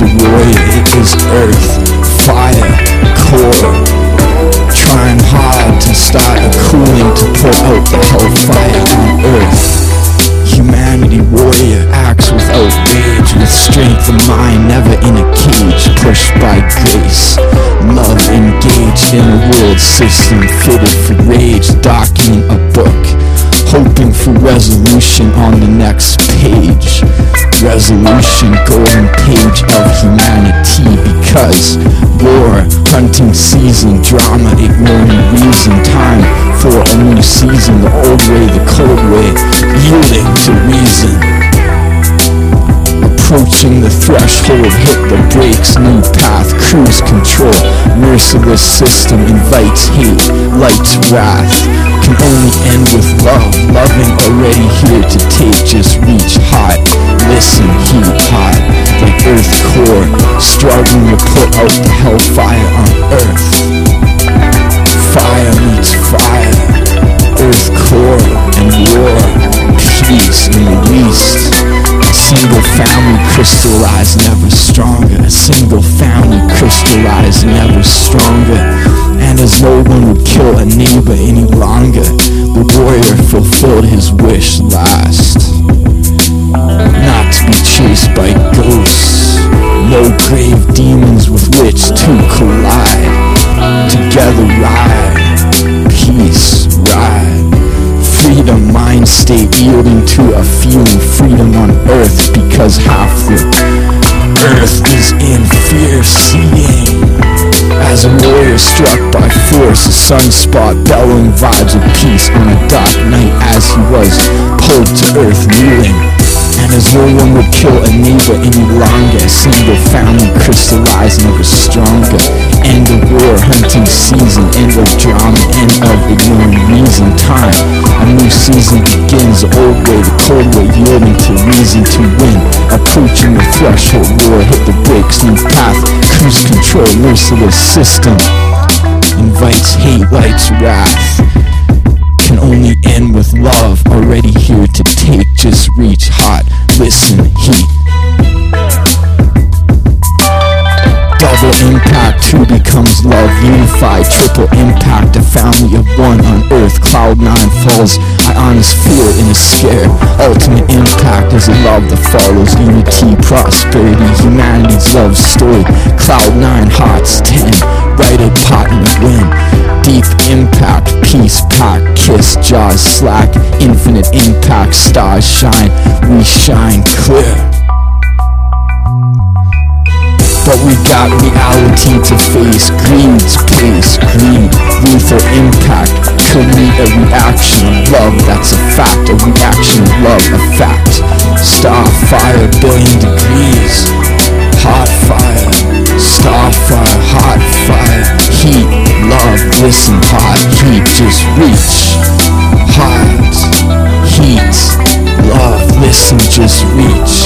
is warrior, it is earth, fire, core. Trying hard to start a cooling to pour out the hellfire on earth. Humanity warrior acts without rage. With strength of mind never in a cage. Pushed by grace. Love engaged in a world system Fitted for rage. Document a book. Hoping for resolution on the next page. Resolution, golden page of humanity because war, hunting season, drama, ignoring reason, time for a new season, the old way, the cold way, yielding to reason. Approaching the threshold, hit the brakes, new path, cruise control, merciless system invites hate, lights wrath, only end with love, loving already here to take, just reach hot, listen, heat hot, like earth core, struggling to put out the hellfire on earth. Fire meets fire, earth core and war, peace in the least. Single family crystallized, never stronger. A single family crystallized, never stronger. And as no one would a neighbor any longer, the warrior fulfilled his wish last. Not to be chased by ghosts, no grave demons with which to collide. Together ride, peace ride freedom mind state yielding to a feeling freedom on earth because half the earth is in fear seeing as a warrior struck by force a sunspot bellowing vibes of peace on a dark night as he was pulled to earth kneeling and as no one would kill a neighbor any longer, a single family crystallized never stronger. End of war, hunting season, end of drama, end of ignoring reason, time. A new season begins, the old way, the cold way, yielding to reason to win. Approaching the threshold, war, hit the brakes, new path, cruise control, merciless system. Invites hate, lights wrath. Can only end with love. Already here to take just reach hot. Listen heat. Double impact two becomes love unified triple impact a family of one on earth cloud nine falls. I honest fear in a scare ultimate impact is a love that follows. Unity prosperity humanity's love story. Cloud nine hearts ten righted partner win. Deep impact, peace pack, kiss, jaws slack, infinite impact, stars shine, we shine clear. Got reality to face, greed's pace, greed, lethal impact, could meet a reaction of love, that's a fact, a reaction of love, a fact. Star fire, billion degrees, hot fire, star fire, hot fire, heat, love, listen, hot, heat, just reach, hot, heat, love, listen, just reach.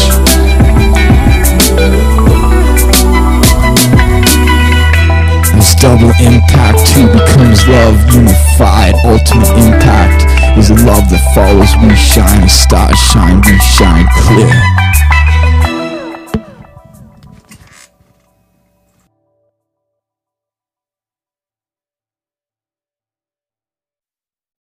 Follows, we shine, stars shine, we shine clear.